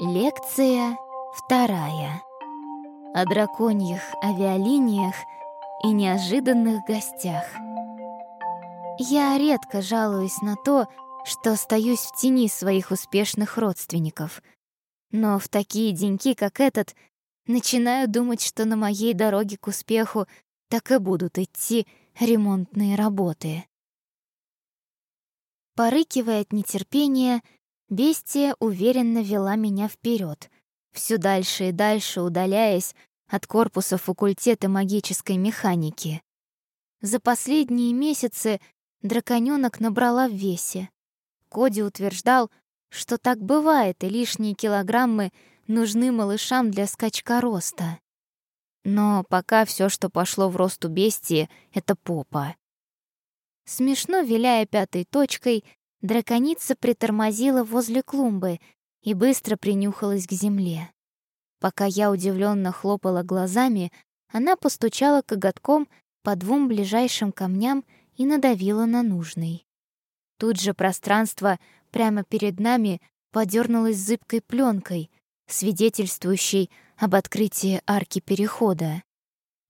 Лекция вторая. О драконьих авиалиниях и неожиданных гостях. Я редко жалуюсь на то, что остаюсь в тени своих успешных родственников. Но в такие деньки, как этот, начинаю думать, что на моей дороге к успеху так и будут идти ремонтные работы. Порыкивая от нетерпения, Бестия уверенно вела меня вперед, все дальше и дальше удаляясь от корпуса факультета магической механики. За последние месяцы драконёнок набрала в весе. Коди утверждал, что так бывает, и лишние килограммы нужны малышам для скачка роста. Но пока все, что пошло в рост у бестии, — это попа. Смешно виляя пятой точкой, Драконица притормозила возле клумбы и быстро принюхалась к земле. Пока я удивленно хлопала глазами, она постучала коготком по двум ближайшим камням и надавила на нужный. Тут же пространство прямо перед нами подернулось зыбкой пленкой, свидетельствующей об открытии арки перехода.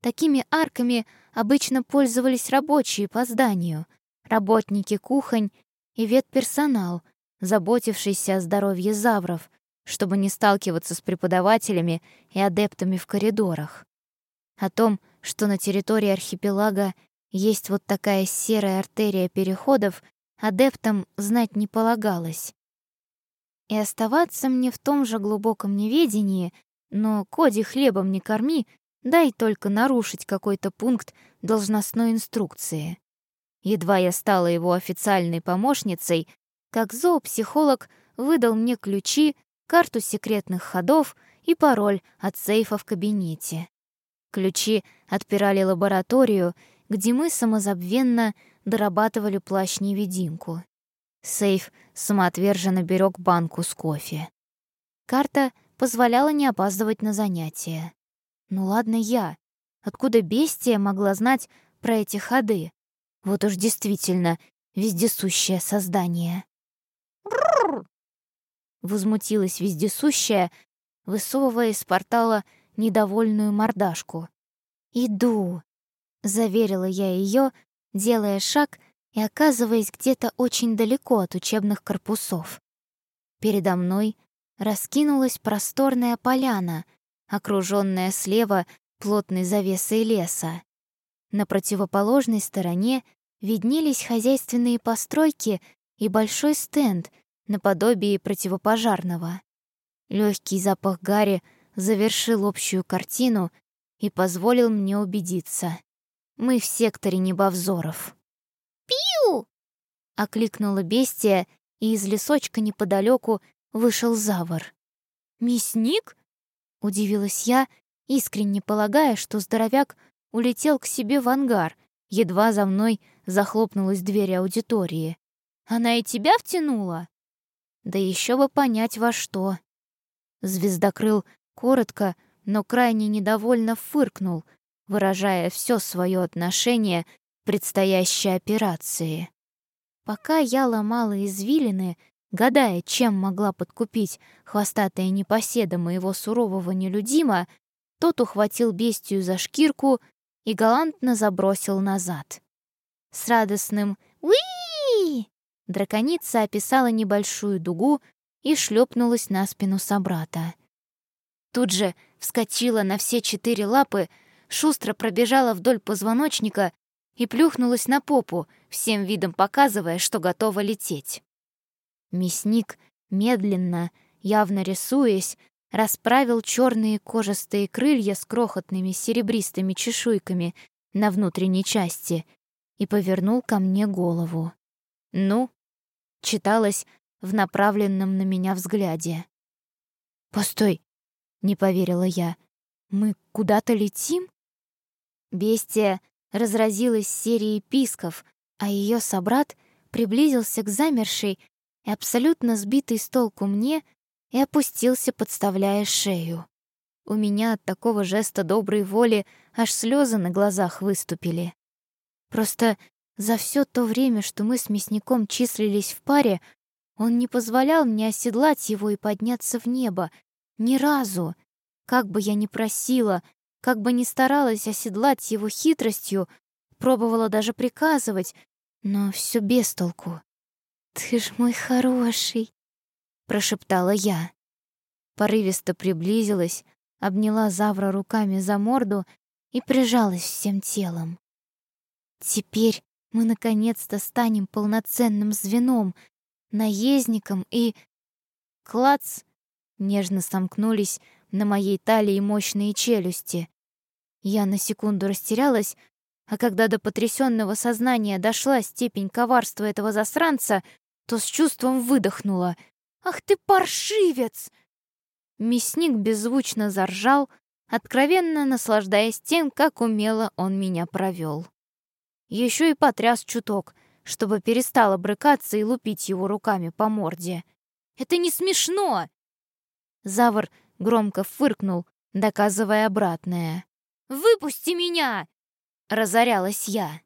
Такими арками обычно пользовались рабочие по зданию, работники кухонь и ветперсонал, заботившийся о здоровье завров, чтобы не сталкиваться с преподавателями и адептами в коридорах. О том, что на территории архипелага есть вот такая серая артерия переходов, адептам знать не полагалось. И оставаться мне в том же глубоком неведении, но коди хлебом не корми, дай только нарушить какой-то пункт должностной инструкции. Едва я стала его официальной помощницей, как зоопсихолог выдал мне ключи, карту секретных ходов и пароль от сейфа в кабинете. Ключи отпирали лабораторию, где мы самозабвенно дорабатывали плащ-невидимку. Сейф самоотверженно берег банку с кофе. Карта позволяла не опаздывать на занятия. Ну ладно я. Откуда бестия могла знать про эти ходы? Вот уж действительно вездесущее создание. Возмутилась вездесущая, высовывая из портала недовольную мордашку. «Иду», — заверила я ее, делая шаг и оказываясь где-то очень далеко от учебных корпусов. Передо мной раскинулась просторная поляна, окруженная слева плотной завесой леса. На противоположной стороне виднелись хозяйственные постройки и большой стенд наподобие противопожарного. Легкий запах гари завершил общую картину и позволил мне убедиться. Мы в секторе небовзоров. «Пиу!» — окликнула бестия, и из лесочка неподалеку вышел завор. «Мясник?» — удивилась я, искренне полагая, что здоровяк улетел к себе в ангар, едва за мной захлопнулась дверь аудитории. «Она и тебя втянула?» «Да еще бы понять, во что». Звездокрыл коротко, но крайне недовольно фыркнул, выражая все свое отношение к предстоящей операции. Пока я ломала извилины, гадая, чем могла подкупить хвостатая непоседа моего сурового нелюдима, тот ухватил бестию за шкирку и галантно забросил назад. С радостным «Уи!» драконица описала небольшую дугу и шлепнулась на спину собрата. Тут же вскочила на все четыре лапы, шустро пробежала вдоль позвоночника и плюхнулась на попу, всем видом показывая, что готова лететь. Мясник медленно, явно рисуясь, расправил черные кожистые крылья с крохотными серебристыми чешуйками на внутренней части и повернул ко мне голову. «Ну?» — читалось в направленном на меня взгляде. «Постой!» — не поверила я. «Мы куда-то летим?» Бестия разразилась серией писков, а ее собрат приблизился к замершей и абсолютно сбитой с толку мне и опустился, подставляя шею. У меня от такого жеста доброй воли аж слезы на глазах выступили. Просто за все то время, что мы с мясником числились в паре, Он не позволял мне оседлать его и подняться в небо. Ни разу. Как бы я ни просила, как бы ни старалась оседлать его хитростью, пробовала даже приказывать, но все без толку. «Ты ж мой хороший!» — прошептала я. Порывисто приблизилась, обняла Завра руками за морду и прижалась всем телом. Теперь мы наконец-то станем полноценным звеном, наездником и... Клац! Нежно сомкнулись на моей талии мощные челюсти. Я на секунду растерялась, а когда до потрясенного сознания дошла степень коварства этого засранца, то с чувством выдохнула. «Ах ты паршивец!» Мясник беззвучно заржал, откровенно наслаждаясь тем, как умело он меня провел. Еще и потряс чуток, чтобы перестала брыкаться и лупить его руками по морде. «Это не смешно!» Завр громко фыркнул, доказывая обратное. «Выпусти меня!» — разорялась я.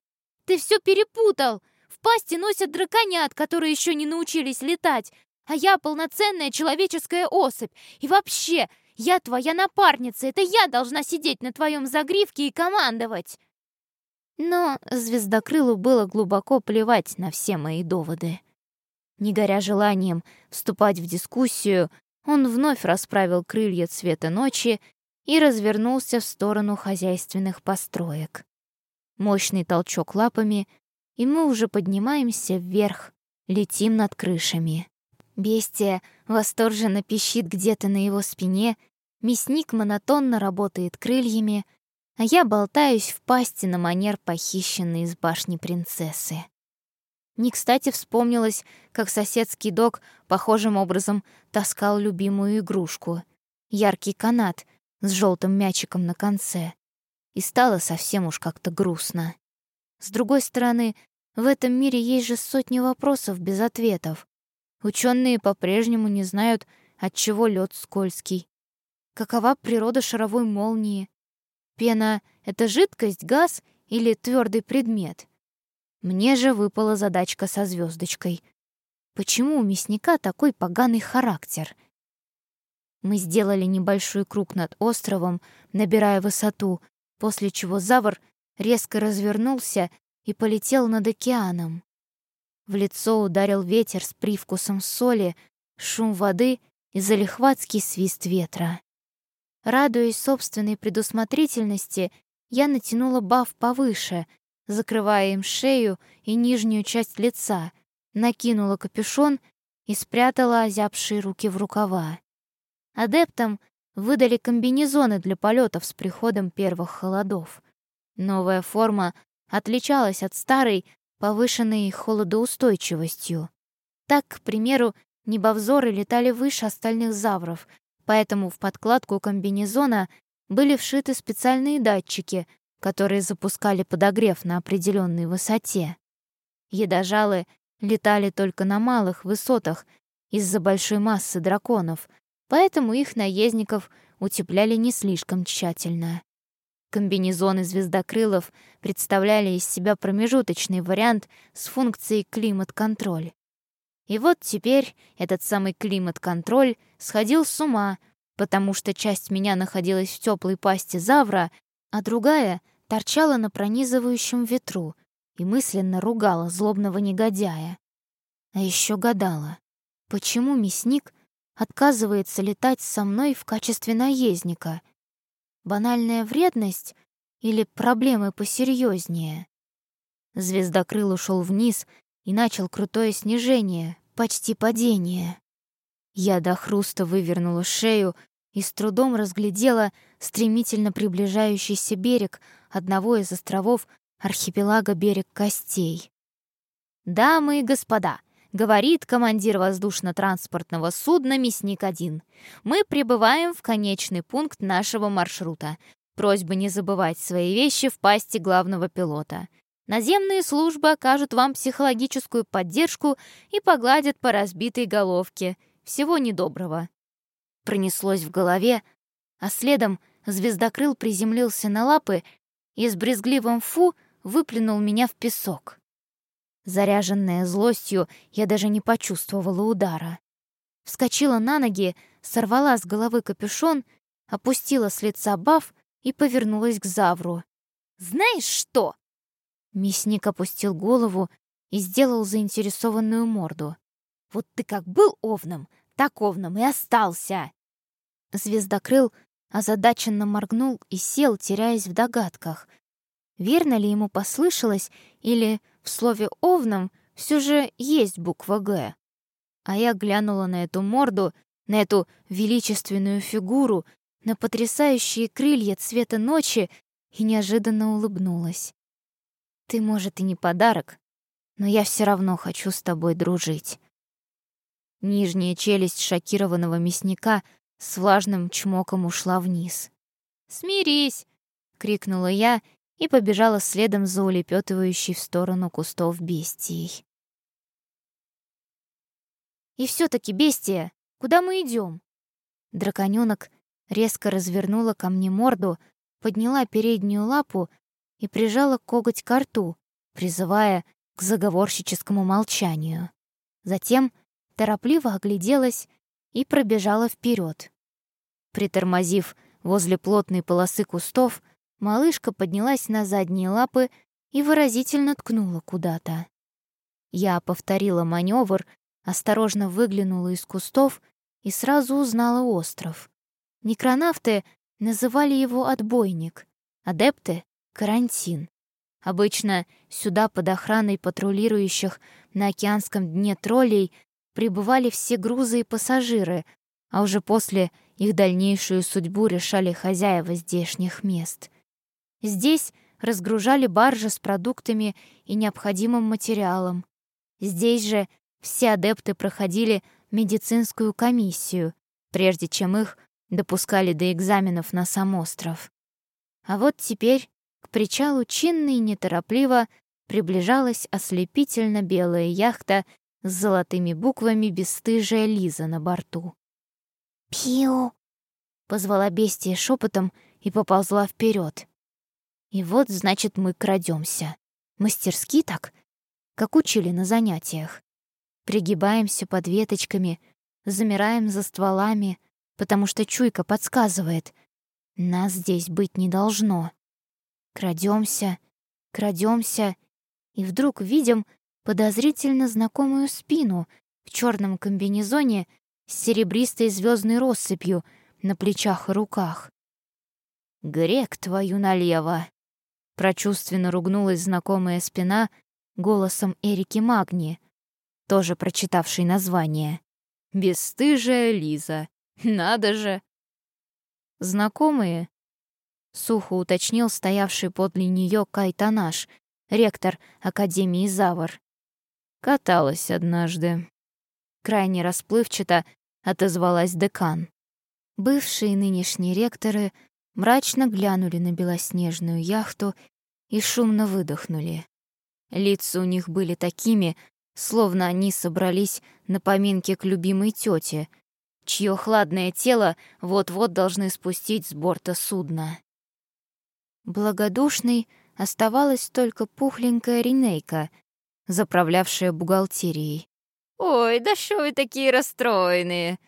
«Ты все перепутал! В пасти носят драконят, которые еще не научились летать, а я полноценная человеческая особь. И вообще, я твоя напарница, это я должна сидеть на твоем загривке и командовать!» Но Звездокрылу было глубоко плевать на все мои доводы. Не горя желанием вступать в дискуссию, он вновь расправил крылья цвета ночи и развернулся в сторону хозяйственных построек. Мощный толчок лапами, и мы уже поднимаемся вверх, летим над крышами. Бестия восторженно пищит где-то на его спине, мясник монотонно работает крыльями, а я болтаюсь в пасти на манер похищенной из башни принцессы. Не кстати вспомнилось, как соседский док похожим образом таскал любимую игрушку — яркий канат с желтым мячиком на конце. И стало совсем уж как-то грустно. С другой стороны, в этом мире есть же сотни вопросов без ответов. Ученые по-прежнему не знают, от чего лед скользкий. Какова природа шаровой молнии? Пена — это жидкость, газ или твердый предмет? Мне же выпала задачка со звездочкой. Почему у мясника такой поганый характер? Мы сделали небольшой круг над островом, набирая высоту, после чего Завр резко развернулся и полетел над океаном. В лицо ударил ветер с привкусом соли, шум воды и залихватский свист ветра. Радуясь собственной предусмотрительности, я натянула баф повыше, закрывая им шею и нижнюю часть лица, накинула капюшон и спрятала озябшие руки в рукава. Адептам выдали комбинезоны для полетов с приходом первых холодов. Новая форма отличалась от старой повышенной холодоустойчивостью. Так, к примеру, небовзоры летали выше остальных завров — поэтому в подкладку комбинезона были вшиты специальные датчики, которые запускали подогрев на определенной высоте. Едожалы летали только на малых высотах из-за большой массы драконов, поэтому их наездников утепляли не слишком тщательно. Комбинезоны звездокрылов представляли из себя промежуточный вариант с функцией климат-контроль. И вот теперь этот самый климат-контроль сходил с ума, потому что часть меня находилась в теплой пасти Завра, а другая торчала на пронизывающем ветру и мысленно ругала злобного негодяя. А еще гадала, почему мясник отказывается летать со мной в качестве наездника? Банальная вредность или проблемы посерьезнее? Звездокрыл ушел вниз и начал крутое снижение, почти падение. Я до хруста вывернула шею и с трудом разглядела стремительно приближающийся берег одного из островов архипелага «Берег Костей». «Дамы и господа», — говорит командир воздушно-транспортного судна «Мясник-1», «мы прибываем в конечный пункт нашего маршрута. Просьба не забывать свои вещи в пасти главного пилота. Наземные службы окажут вам психологическую поддержку и погладят по разбитой головке. Всего недоброго. Пронеслось в голове, а следом звездокрыл приземлился на лапы и с брезгливым «фу» выплюнул меня в песок. Заряженная злостью, я даже не почувствовала удара. Вскочила на ноги, сорвала с головы капюшон, опустила с лица баф и повернулась к Завру. «Знаешь что?» Мясник опустил голову и сделал заинтересованную морду. «Вот ты как был овном, так овном и остался!» Звездокрыл озадаченно моргнул и сел, теряясь в догадках. Верно ли ему послышалось, или в слове «овном» все же есть буква «Г»? А я глянула на эту морду, на эту величественную фигуру, на потрясающие крылья цвета ночи и неожиданно улыбнулась. «Ты, может, и не подарок, но я все равно хочу с тобой дружить». Нижняя челюсть шокированного мясника с влажным чмоком ушла вниз. «Смирись!» — крикнула я и побежала следом за улепетывающей в сторону кустов бестией. «И все таки бестия, куда мы идем? Драконёнок резко развернула ко мне морду, подняла переднюю лапу и прижала коготь к рту, призывая к заговорщическому молчанию. Затем торопливо огляделась и пробежала вперед. Притормозив возле плотной полосы кустов, малышка поднялась на задние лапы и выразительно ткнула куда-то. Я повторила маневр, осторожно выглянула из кустов и сразу узнала остров. Некронавты называли его «отбойник», адепты — «карантин». Обычно сюда под охраной патрулирующих на океанском дне троллей прибывали все грузы и пассажиры, а уже после их дальнейшую судьбу решали хозяева здешних мест. Здесь разгружали баржи с продуктами и необходимым материалом. Здесь же все адепты проходили медицинскую комиссию, прежде чем их допускали до экзаменов на сам остров. А вот теперь к причалу чинно и неторопливо приближалась ослепительно белая яхта с золотыми буквами «Бесстыжая Лиза» на борту. «Пиу!» — позвала бестия шепотом и поползла вперед. И вот, значит, мы крадемся. Мастерски так, как учили на занятиях. Пригибаемся под веточками, замираем за стволами, потому что чуйка подсказывает. Нас здесь быть не должно. Крадемся, крадемся, и вдруг видим подозрительно знакомую спину в черном комбинезоне с серебристой звездной россыпью на плечах и руках. «Грек твою налево!» Прочувственно ругнулась знакомая спина голосом Эрики Магни, тоже прочитавшей название. «Бесстыжая Лиза! Надо же!» «Знакомые?» — сухо уточнил стоявший подле нее Кайтанаш, ректор Академии Завар. Каталась однажды. Крайне расплывчато отозвалась декан. Бывшие и нынешние ректоры мрачно глянули на белоснежную яхту и шумно выдохнули. Лица у них были такими, словно они собрались на поминке к любимой тете, чье хладное тело вот-вот должны спустить с борта судна. Благодушной оставалась только пухленькая Ринейка — заправлявшая бухгалтерией. «Ой, да что вы такие расстроенные?»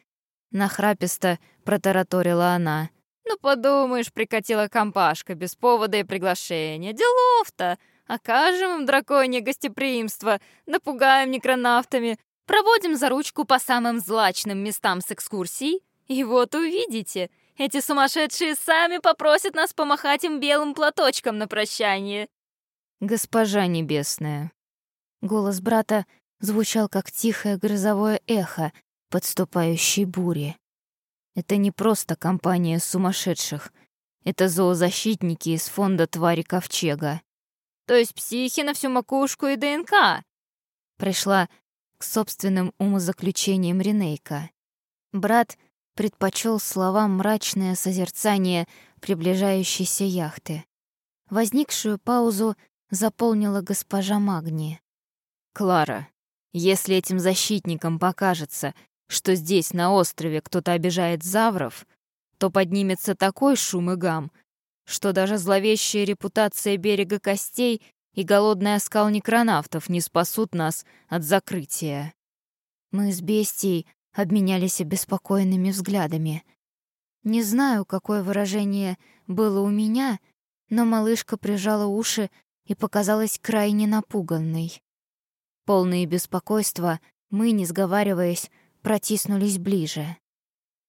Нахраписто протараторила она. «Ну, подумаешь, прикатила компашка без повода и приглашения. Делов-то! Окажем им драконье гостеприимство, напугаем некронавтами, проводим за ручку по самым злачным местам с экскурсий, и вот увидите, эти сумасшедшие сами попросят нас помахать им белым платочком на прощание». «Госпожа небесная, Голос брата звучал как тихое грозовое эхо подступающей бури. Это не просто компания сумасшедших. Это зоозащитники из фонда «Твари Ковчега». То есть психи на всю макушку и ДНК. Пришла к собственным умозаключениям Ренейка. Брат предпочел словам мрачное созерцание приближающейся яхты. Возникшую паузу заполнила госпожа Магни. «Клара, если этим защитникам покажется, что здесь, на острове, кто-то обижает завров, то поднимется такой шум и гам, что даже зловещая репутация берега костей и голодный оскал некронавтов не спасут нас от закрытия. Мы с бестией обменялись обеспокоенными взглядами. Не знаю, какое выражение было у меня, но малышка прижала уши и показалась крайне напуганной. Полные беспокойства, мы, не сговариваясь, протиснулись ближе.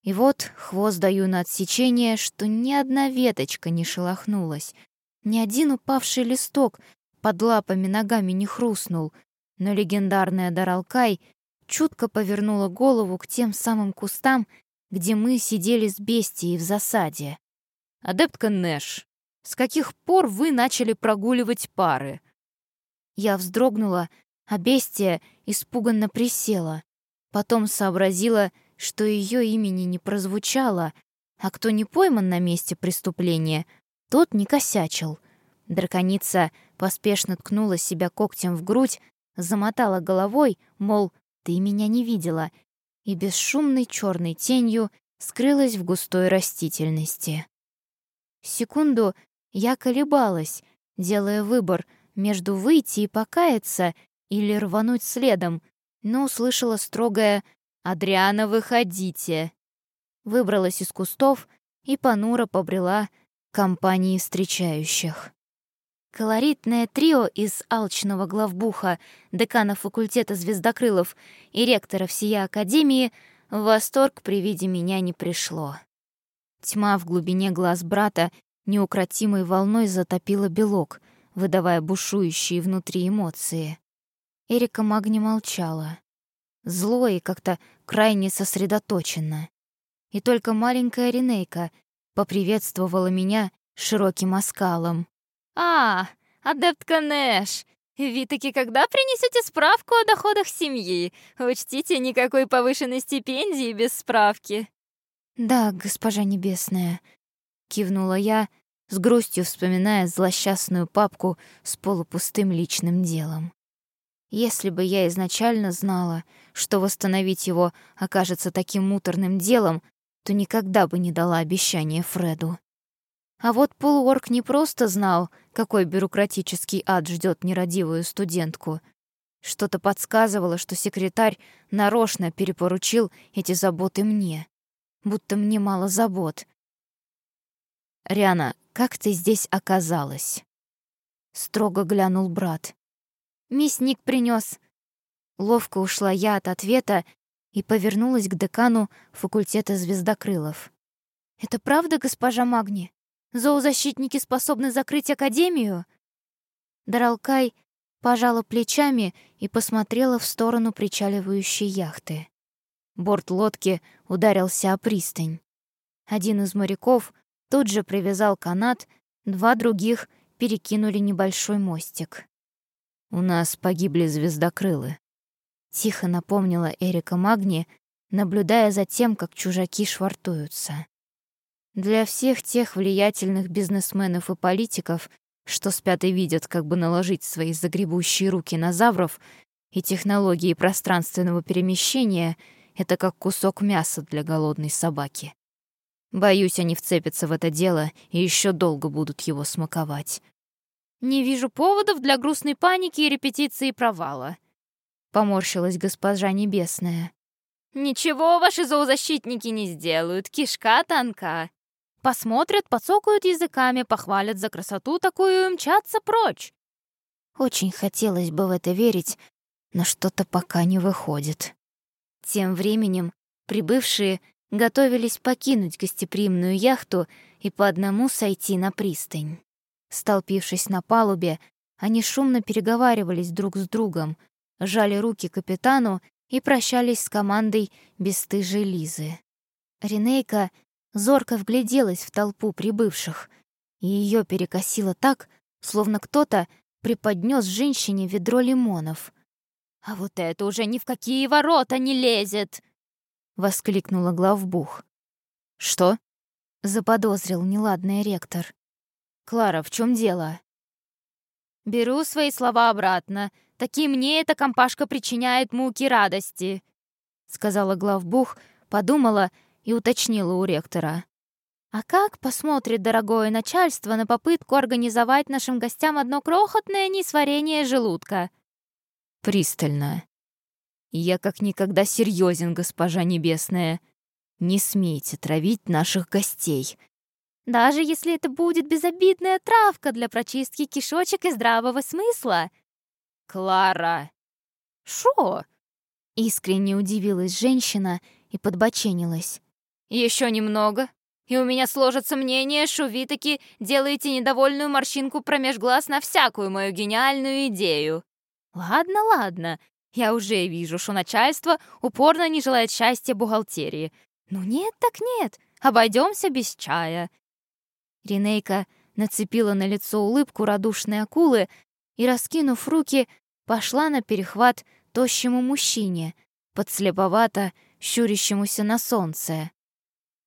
И вот хвост даю на отсечение, что ни одна веточка не шелохнулась, ни один упавший листок под лапами ногами не хрустнул, но легендарная Даралкай чутко повернула голову к тем самым кустам, где мы сидели с бестией в засаде. «Адептка Нэш, с каких пор вы начали прогуливать пары?» Я вздрогнула, а бестия испуганно присела. Потом сообразила, что ее имени не прозвучало, а кто не пойман на месте преступления, тот не косячил. Драконица поспешно ткнула себя когтем в грудь, замотала головой, мол, ты меня не видела, и бесшумной черной тенью скрылась в густой растительности. Секунду я колебалась, делая выбор между выйти и покаяться или рвануть следом, но услышала строгое «Адриана, выходите!». Выбралась из кустов и понуро побрела компании встречающих. Колоритное трио из алчного главбуха, декана факультета звездокрылов и ректора всея Академии в восторг при виде меня не пришло. Тьма в глубине глаз брата неукротимой волной затопила белок, выдавая бушующие внутри эмоции. Эрика Магни молчала зло и как-то крайне сосредоточенно. И только маленькая Ренейка поприветствовала меня широким оскалом. «А, адептка Нэш, вы когда принесете справку о доходах семьи? Учтите, никакой повышенной стипендии без справки». «Да, госпожа Небесная», — кивнула я, с грустью вспоминая злосчастную папку с полупустым личным делом. Если бы я изначально знала, что восстановить его окажется таким муторным делом, то никогда бы не дала обещание Фреду. А вот полуорк не просто знал, какой бюрократический ад ждет нерадивую студентку. Что-то подсказывало, что секретарь нарочно перепоручил эти заботы мне. Будто мне мало забот. «Риана, как ты здесь оказалась?» Строго глянул брат. Мясник принес. Ловко ушла я от ответа и повернулась к декану факультета звездокрылов. «Это правда, госпожа Магни? Зоозащитники способны закрыть Академию?» Даралкай пожала плечами и посмотрела в сторону причаливающей яхты. Борт лодки ударился о пристань. Один из моряков тут же привязал канат, два других перекинули небольшой мостик. «У нас погибли звездокрылы», — тихо напомнила Эрика Магни, наблюдая за тем, как чужаки швартуются. Для всех тех влиятельных бизнесменов и политиков, что спят и видят, как бы наложить свои загребущие руки на завров, и технологии пространственного перемещения — это как кусок мяса для голодной собаки. Боюсь, они вцепятся в это дело и еще долго будут его смаковать. «Не вижу поводов для грустной паники и репетиции провала», — поморщилась госпожа Небесная. «Ничего ваши зоозащитники не сделают, кишка тонка. Посмотрят, подсокают языками, похвалят за красоту такую и мчатся прочь». Очень хотелось бы в это верить, но что-то пока не выходит. Тем временем прибывшие готовились покинуть гостеприимную яхту и по одному сойти на пристань. Столпившись на палубе, они шумно переговаривались друг с другом, жали руки капитану и прощались с командой бесстыжей Лизы. Ренейка зорко вгляделась в толпу прибывших, и ее перекосило так, словно кто-то преподнес женщине ведро лимонов. «А вот это уже ни в какие ворота не лезет!» — воскликнула главбух. «Что?» — заподозрил неладный ректор. «Клара, в чем дело?» «Беру свои слова обратно. Такие мне эта компашка причиняет муки радости», — сказала главбух, подумала и уточнила у ректора. А как посмотрит дорогое начальство на попытку организовать нашим гостям одно крохотное несварение желудка? Пристально. Я как никогда серьезен, госпожа Небесная. Не смейте травить наших гостей. Даже если это будет безобидная травка для прочистки кишочек и здравого смысла. Клара! Шо? Искренне удивилась женщина и подбоченилась. Еще немного, и у меня сложится мнение, что вы таки делаете недовольную морщинку промеж глаз на всякую мою гениальную идею. Ладно, ладно, я уже вижу, что начальство упорно не желает счастья бухгалтерии. Ну нет так нет, обойдемся без чая. Ринейка нацепила на лицо улыбку радушной акулы и, раскинув руки, пошла на перехват тощему мужчине, подслеповато щурящемуся на солнце.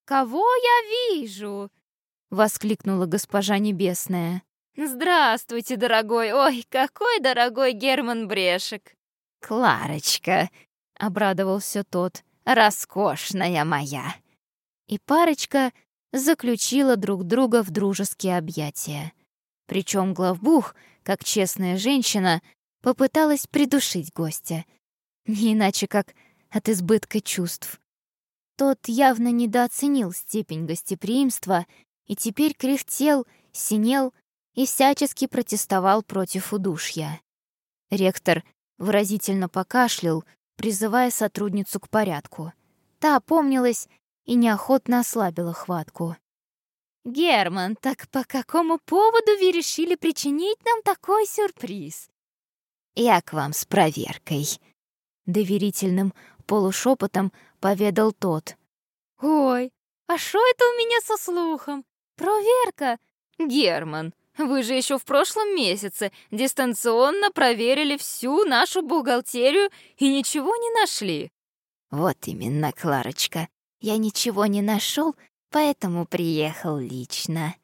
«Кого я вижу?» — воскликнула госпожа Небесная. «Здравствуйте, дорогой! Ой, какой дорогой Герман Брешек!» «Кларочка!» — обрадовался тот. «Роскошная моя!» И парочка заключила друг друга в дружеские объятия. Причем главбух, как честная женщина, попыталась придушить гостя. Не иначе как от избытка чувств. Тот явно недооценил степень гостеприимства и теперь кряхтел, синел и всячески протестовал против удушья. Ректор выразительно покашлял, призывая сотрудницу к порядку. Та опомнилась и неохотно ослабила хватку. «Герман, так по какому поводу вы решили причинить нам такой сюрприз?» «Я к вам с проверкой», — доверительным полушепотом поведал тот. «Ой, а что это у меня со слухом? Проверка? Герман, вы же еще в прошлом месяце дистанционно проверили всю нашу бухгалтерию и ничего не нашли». «Вот именно, Кларочка. Я ничего не нашел, поэтому приехал лично».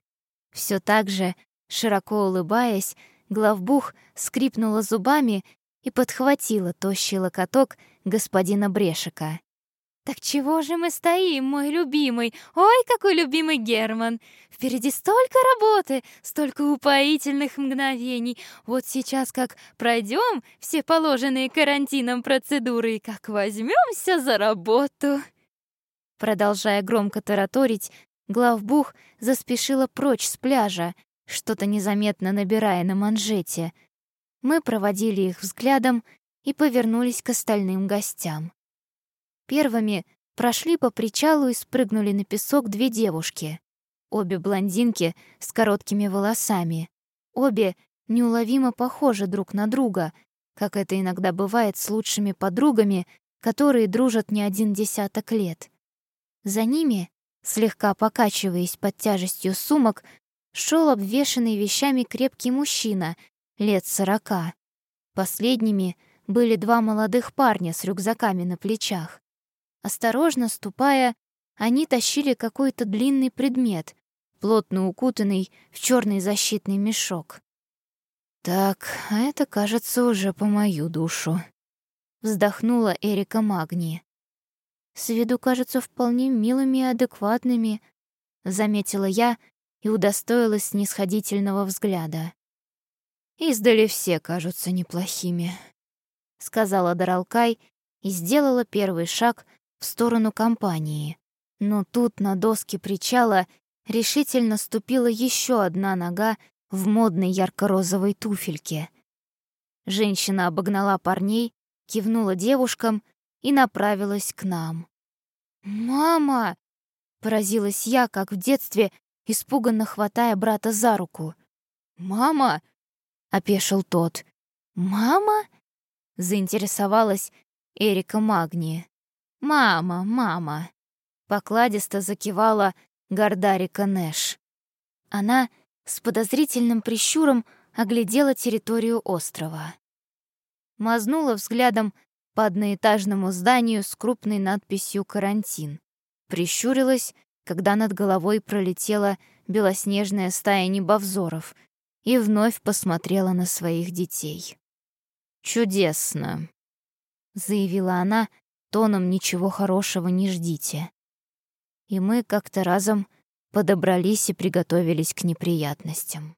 Все так же, широко улыбаясь, главбух скрипнула зубами и подхватила тощий локоток господина Брешика. «Так чего же мы стоим, мой любимый? Ой, какой любимый Герман! Впереди столько работы, столько упоительных мгновений. Вот сейчас как пройдем все положенные карантином процедуры и как возьмемся за работу!» Продолжая громко тараторить, главбух заспешила прочь с пляжа, что-то незаметно набирая на манжете. Мы проводили их взглядом и повернулись к остальным гостям. Первыми прошли по причалу и спрыгнули на песок две девушки. Обе блондинки с короткими волосами. Обе неуловимо похожи друг на друга, как это иногда бывает с лучшими подругами, которые дружат не один десяток лет. За ними, слегка покачиваясь под тяжестью сумок, шел обвешанный вещами крепкий мужчина лет сорока. Последними были два молодых парня с рюкзаками на плечах. Осторожно ступая, они тащили какой-то длинный предмет, плотно укутанный в черный защитный мешок. «Так, а это, кажется, уже по мою душу», — вздохнула Эрика Магни. «С виду кажется вполне милыми и адекватными», — заметила я и удостоилась снисходительного взгляда. «Издали все кажутся неплохими», — сказала Даралкай и сделала первый шаг в сторону компании. Но тут на доске причала решительно ступила еще одна нога в модной ярко-розовой туфельке. Женщина обогнала парней, кивнула девушкам и направилась к нам. «Мама!» — поразилась я, как в детстве, испуганно хватая брата за руку. «Мама!» — опешил тот. «Мама?» — заинтересовалась Эрика Магния. «Мама, мама!» — покладисто закивала Гордарика Нэш. Она с подозрительным прищуром оглядела территорию острова. Мазнула взглядом по одноэтажному зданию с крупной надписью «Карантин». Прищурилась, когда над головой пролетела белоснежная стая небовзоров и вновь посмотрела на своих детей. «Чудесно», — заявила она, тоном «ничего хорошего не ждите». И мы как-то разом подобрались и приготовились к неприятностям.